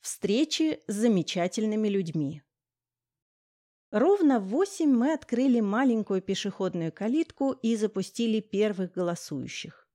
Встречи с замечательными людьми. Ровно в восемь мы открыли маленькую пешеходную калитку и запустили первых голосующих.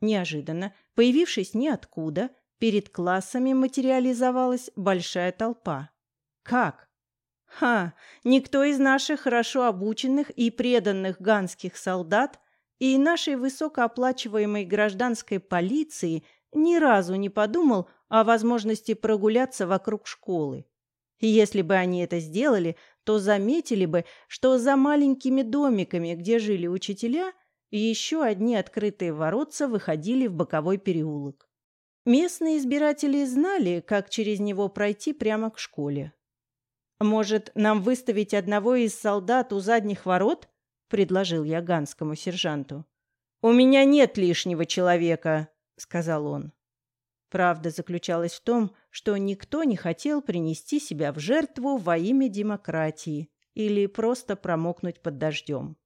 Неожиданно, появившись ниоткуда, перед классами материализовалась большая толпа. Как? Ха! Никто из наших хорошо обученных и преданных ганских солдат и нашей высокооплачиваемой гражданской полиции ни разу не подумал о возможности прогуляться вокруг школы. Если бы они это сделали, то заметили бы, что за маленькими домиками, где жили учителя, еще одни открытые воротца выходили в боковой переулок. Местные избиратели знали, как через него пройти прямо к школе. «Может, нам выставить одного из солдат у задних ворот?» – предложил я ганскому сержанту. «У меня нет лишнего человека», – сказал он. Правда заключалась в том, что никто не хотел принести себя в жертву во имя демократии или просто промокнуть под дождем.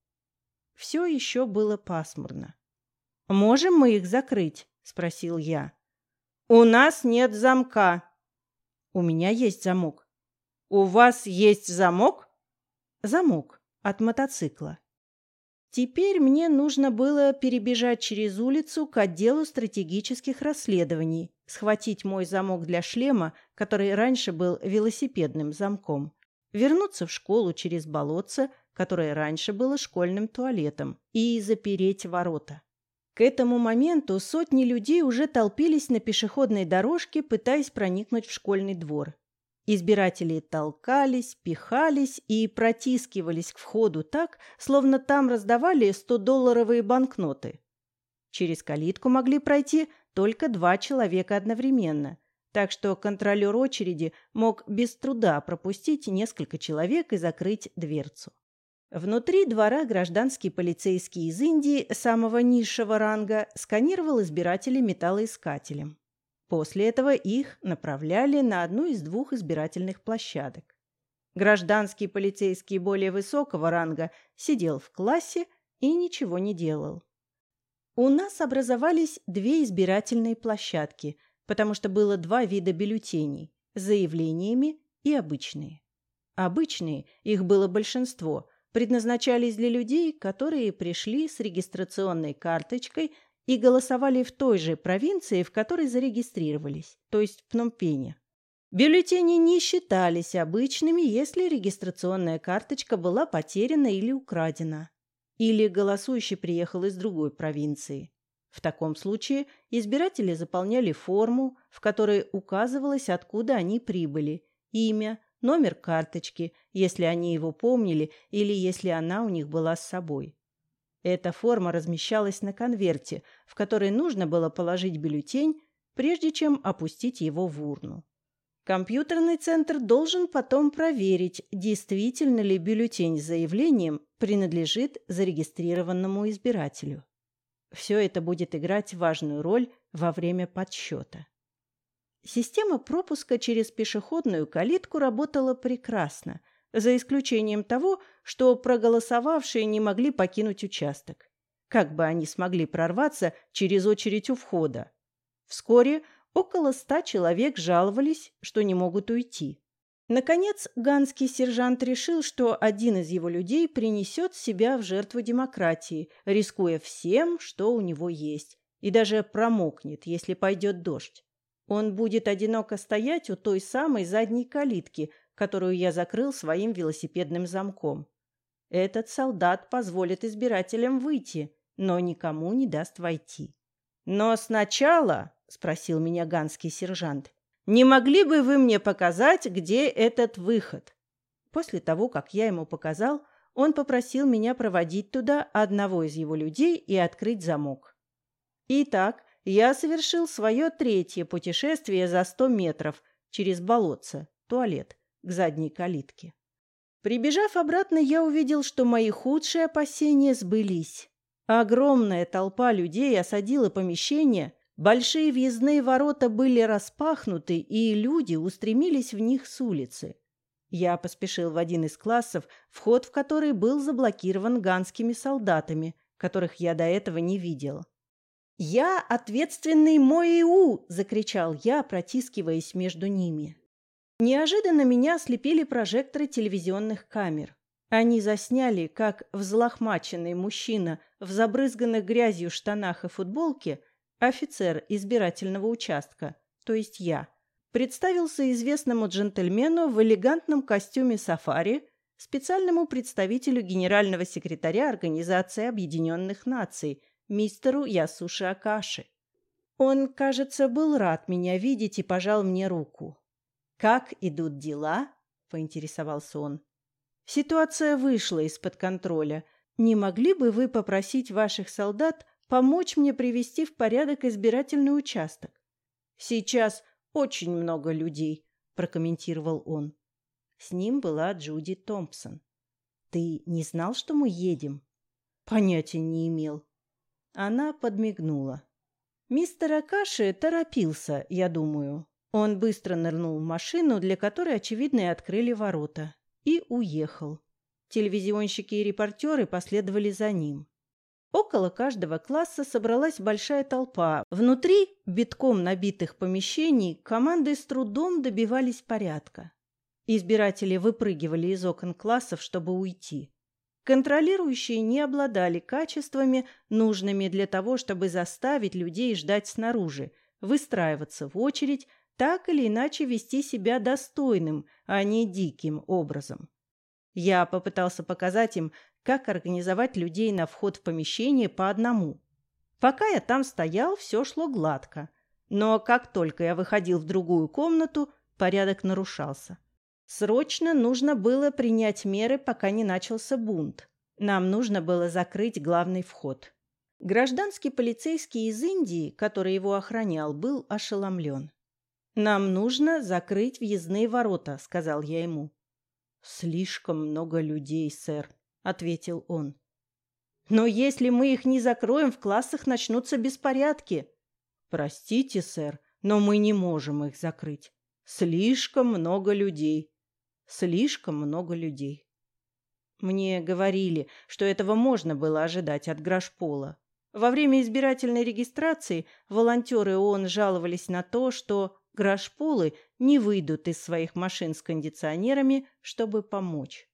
Все еще было пасмурно. «Можем мы их закрыть?» – спросил я. «У нас нет замка». «У меня есть замок». «У вас есть замок?» «Замок от мотоцикла». Теперь мне нужно было перебежать через улицу к отделу стратегических расследований, схватить мой замок для шлема, который раньше был велосипедным замком, вернуться в школу через болотце, которое раньше было школьным туалетом, и запереть ворота. К этому моменту сотни людей уже толпились на пешеходной дорожке, пытаясь проникнуть в школьный двор. Избиратели толкались, пихались и протискивались к входу так, словно там раздавали 100-долларовые банкноты. Через калитку могли пройти только два человека одновременно, так что контролер очереди мог без труда пропустить несколько человек и закрыть дверцу. Внутри двора гражданский полицейский из Индии самого низшего ранга сканировал избирателей металлоискателем. После этого их направляли на одну из двух избирательных площадок. Гражданский полицейский более высокого ранга сидел в классе и ничего не делал. У нас образовались две избирательные площадки, потому что было два вида бюллетеней – заявлениями и обычные. Обычные, их было большинство, предназначались для людей, которые пришли с регистрационной карточкой и голосовали в той же провинции, в которой зарегистрировались, то есть в Пномпене. Бюллетени не считались обычными, если регистрационная карточка была потеряна или украдена, или голосующий приехал из другой провинции. В таком случае избиратели заполняли форму, в которой указывалось, откуда они прибыли, имя, номер карточки, если они его помнили или если она у них была с собой. Эта форма размещалась на конверте, в который нужно было положить бюллетень, прежде чем опустить его в урну. Компьютерный центр должен потом проверить, действительно ли бюллетень с заявлением принадлежит зарегистрированному избирателю. Все это будет играть важную роль во время подсчета. Система пропуска через пешеходную калитку работала прекрасно – за исключением того, что проголосовавшие не могли покинуть участок. Как бы они смогли прорваться через очередь у входа? Вскоре около ста человек жаловались, что не могут уйти. Наконец, ганский сержант решил, что один из его людей принесет себя в жертву демократии, рискуя всем, что у него есть, и даже промокнет, если пойдет дождь. Он будет одиноко стоять у той самой задней калитки, которую я закрыл своим велосипедным замком. Этот солдат позволит избирателям выйти, но никому не даст войти. «Но сначала», — спросил меня ганский сержант, «не могли бы вы мне показать, где этот выход?» После того, как я ему показал, он попросил меня проводить туда одного из его людей и открыть замок. Итак, я совершил свое третье путешествие за сто метров через болотце, туалет, к задней калитке. Прибежав обратно, я увидел, что мои худшие опасения сбылись. Огромная толпа людей осадила помещение, большие въездные ворота были распахнуты, и люди устремились в них с улицы. Я поспешил в один из классов, вход в который был заблокирован ганскими солдатами, которых я до этого не видел. «Я ответственный Моиу!» – закричал я, протискиваясь между ними. Неожиданно меня ослепили прожекторы телевизионных камер. Они засняли, как взлохмаченный мужчина в забрызганных грязью штанах и футболке, офицер избирательного участка, то есть я, представился известному джентльмену в элегантном костюме сафари, специальному представителю генерального секретаря Организации Объединенных Наций, мистеру Ясуши Акаши. Он, кажется, был рад меня видеть и пожал мне руку. «Как идут дела?» – поинтересовался он. «Ситуация вышла из-под контроля. Не могли бы вы попросить ваших солдат помочь мне привести в порядок избирательный участок? Сейчас очень много людей», – прокомментировал он. С ним была Джуди Томпсон. «Ты не знал, что мы едем?» «Понятия не имел». Она подмигнула. Мистер Акаши торопился, я думаю. Он быстро нырнул в машину, для которой, очевидно, и открыли ворота, и уехал. Телевизионщики и репортеры последовали за ним. Около каждого класса собралась большая толпа. Внутри битком набитых помещений команды с трудом добивались порядка. Избиратели выпрыгивали из окон классов, чтобы уйти. Контролирующие не обладали качествами, нужными для того, чтобы заставить людей ждать снаружи, выстраиваться в очередь, так или иначе вести себя достойным, а не диким образом. Я попытался показать им, как организовать людей на вход в помещение по одному. Пока я там стоял, все шло гладко. Но как только я выходил в другую комнату, порядок нарушался. Срочно нужно было принять меры, пока не начался бунт. Нам нужно было закрыть главный вход. Гражданский полицейский из Индии, который его охранял, был ошеломлен. «Нам нужно закрыть въездные ворота», — сказал я ему. «Слишком много людей, сэр», — ответил он. «Но если мы их не закроем, в классах начнутся беспорядки». «Простите, сэр, но мы не можем их закрыть. Слишком много людей. Слишком много людей. Мне говорили, что этого можно было ожидать от Грашпола. Во время избирательной регистрации волонтеры ООН жаловались на то, что Грашполы не выйдут из своих машин с кондиционерами, чтобы помочь.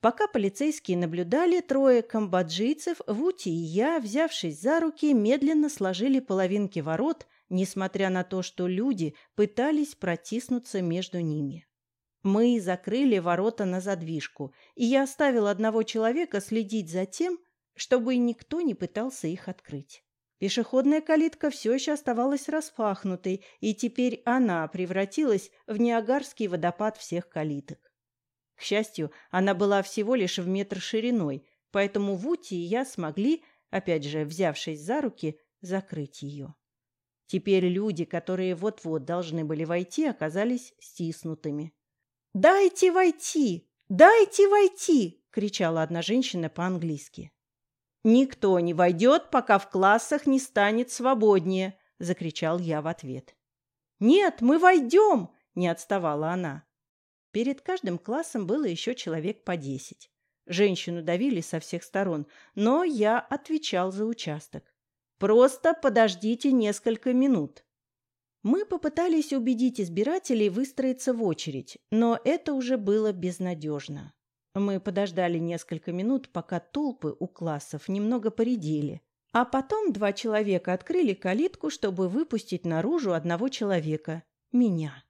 Пока полицейские наблюдали, трое камбоджийцев, Вути и я, взявшись за руки, медленно сложили половинки ворот, несмотря на то, что люди пытались протиснуться между ними. Мы закрыли ворота на задвижку, и я оставил одного человека следить за тем, чтобы никто не пытался их открыть. Пешеходная калитка все еще оставалась распахнутой, и теперь она превратилась в Ниагарский водопад всех калиток. К счастью, она была всего лишь в метр шириной, поэтому Вути и я смогли, опять же взявшись за руки, закрыть ее. Теперь люди, которые вот-вот должны были войти, оказались стиснутыми. «Дайте войти! Дайте войти!» — кричала одна женщина по-английски. «Никто не войдет, пока в классах не станет свободнее!» — закричал я в ответ. «Нет, мы войдем!» — не отставала она. Перед каждым классом было еще человек по десять. Женщину давили со всех сторон, но я отвечал за участок. «Просто подождите несколько минут. Мы попытались убедить избирателей выстроиться в очередь, но это уже было безнадежно. Мы подождали несколько минут, пока толпы у классов немного поредели, а потом два человека открыли калитку, чтобы выпустить наружу одного человека – меня.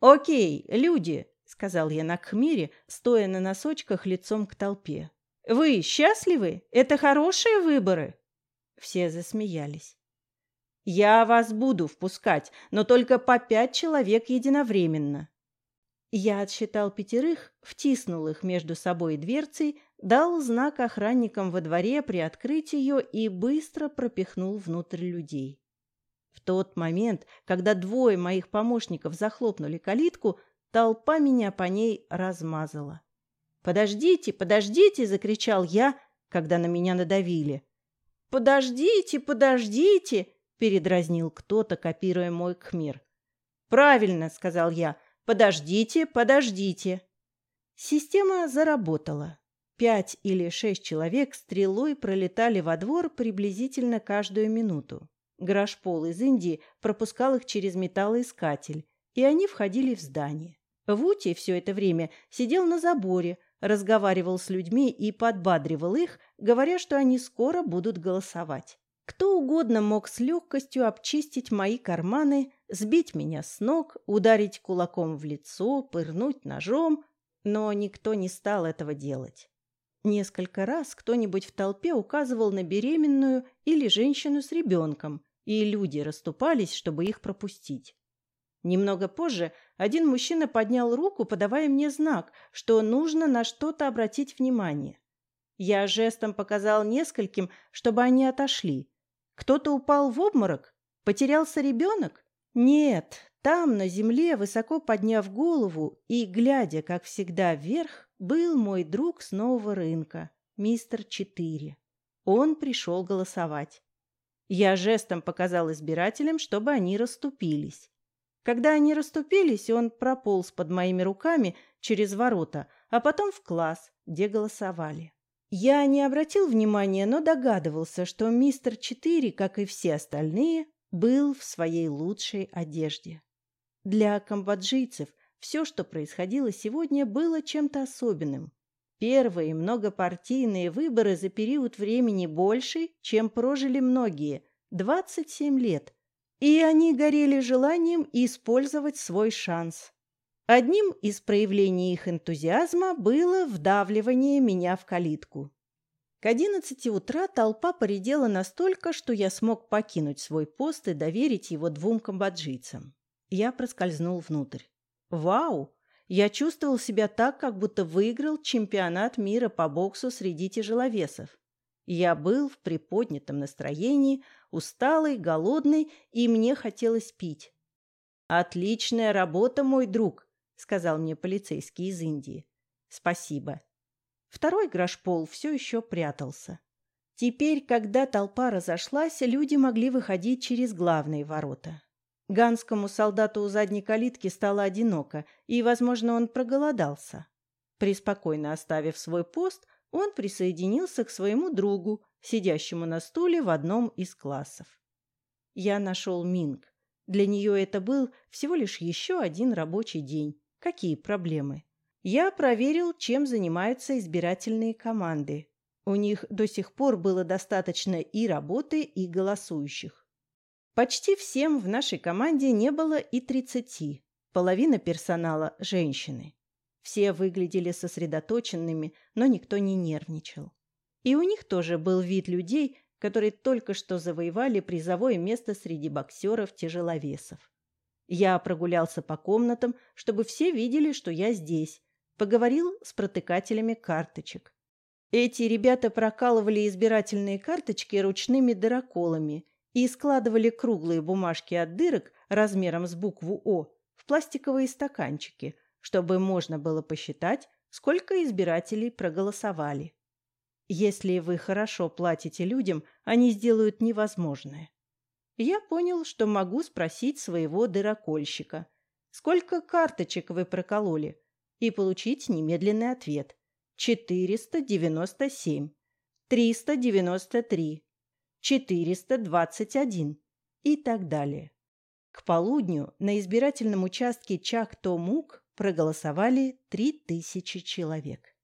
«Окей, люди!» – сказал я на Кхмире, стоя на носочках лицом к толпе. «Вы счастливы? Это хорошие выборы?» Все засмеялись. Я вас буду впускать, но только по пять человек единовременно. Я отсчитал пятерых, втиснул их между собой дверцей, дал знак охранникам во дворе приоткрыть ее и быстро пропихнул внутрь людей. В тот момент, когда двое моих помощников захлопнули калитку, толпа меня по ней размазала. «Подождите, подождите!» – закричал я, когда на меня надавили. «Подождите, подождите!» передразнил кто-то, копируя мой кхмир. «Правильно», — сказал я. «Подождите, подождите». Система заработала. Пять или шесть человек стрелой пролетали во двор приблизительно каждую минуту. Грашпол из Индии пропускал их через металлоискатель, и они входили в здание. Вути все это время сидел на заборе, разговаривал с людьми и подбадривал их, говоря, что они скоро будут голосовать. Кто угодно мог с легкостью обчистить мои карманы, сбить меня с ног, ударить кулаком в лицо, пырнуть ножом, но никто не стал этого делать. Несколько раз кто-нибудь в толпе указывал на беременную или женщину с ребенком, и люди расступались, чтобы их пропустить. Немного позже один мужчина поднял руку, подавая мне знак, что нужно на что-то обратить внимание. Я жестом показал нескольким, чтобы они отошли. Кто-то упал в обморок? Потерялся ребенок? Нет, там, на земле, высоко подняв голову и глядя, как всегда, вверх, был мой друг с нового рынка, мистер Четыре. Он пришел голосовать. Я жестом показал избирателям, чтобы они расступились. Когда они расступились, он прополз под моими руками через ворота, а потом в класс, где голосовали. Я не обратил внимания, но догадывался, что мистер Четыре, как и все остальные, был в своей лучшей одежде. Для камбоджийцев все, что происходило сегодня, было чем-то особенным. Первые многопартийные выборы за период времени больше, чем прожили многие – 27 лет. И они горели желанием использовать свой шанс. Одним из проявлений их энтузиазма было вдавливание меня в калитку. К одиннадцати утра толпа поредела настолько, что я смог покинуть свой пост и доверить его двум камбоджийцам. Я проскользнул внутрь. Вау! Я чувствовал себя так, как будто выиграл чемпионат мира по боксу среди тяжеловесов. Я был в приподнятом настроении, усталый, голодный, и мне хотелось пить. «Отличная работа, мой друг», — сказал мне полицейский из Индии. «Спасибо». Второй грошпол все еще прятался. Теперь, когда толпа разошлась, люди могли выходить через главные ворота. Ганскому солдату у задней калитки стало одиноко, и, возможно, он проголодался. Приспокойно оставив свой пост, он присоединился к своему другу, сидящему на стуле в одном из классов. Я нашел Минг. Для нее это был всего лишь еще один рабочий день. Какие проблемы? Я проверил, чем занимаются избирательные команды. У них до сих пор было достаточно и работы, и голосующих. Почти всем в нашей команде не было и тридцати. Половина персонала – женщины. Все выглядели сосредоточенными, но никто не нервничал. И у них тоже был вид людей, которые только что завоевали призовое место среди боксеров-тяжеловесов. Я прогулялся по комнатам, чтобы все видели, что я здесь. Поговорил с протыкателями карточек. Эти ребята прокалывали избирательные карточки ручными дыроколами – и складывали круглые бумажки от дырок размером с букву «О» в пластиковые стаканчики, чтобы можно было посчитать, сколько избирателей проголосовали. Если вы хорошо платите людям, они сделают невозможное. Я понял, что могу спросить своего дырокольщика, сколько карточек вы прокололи, и получить немедленный ответ. 497, 393, 421 и так далее. К полудню на избирательном участке Чак-Томук проголосовали 3000 человек.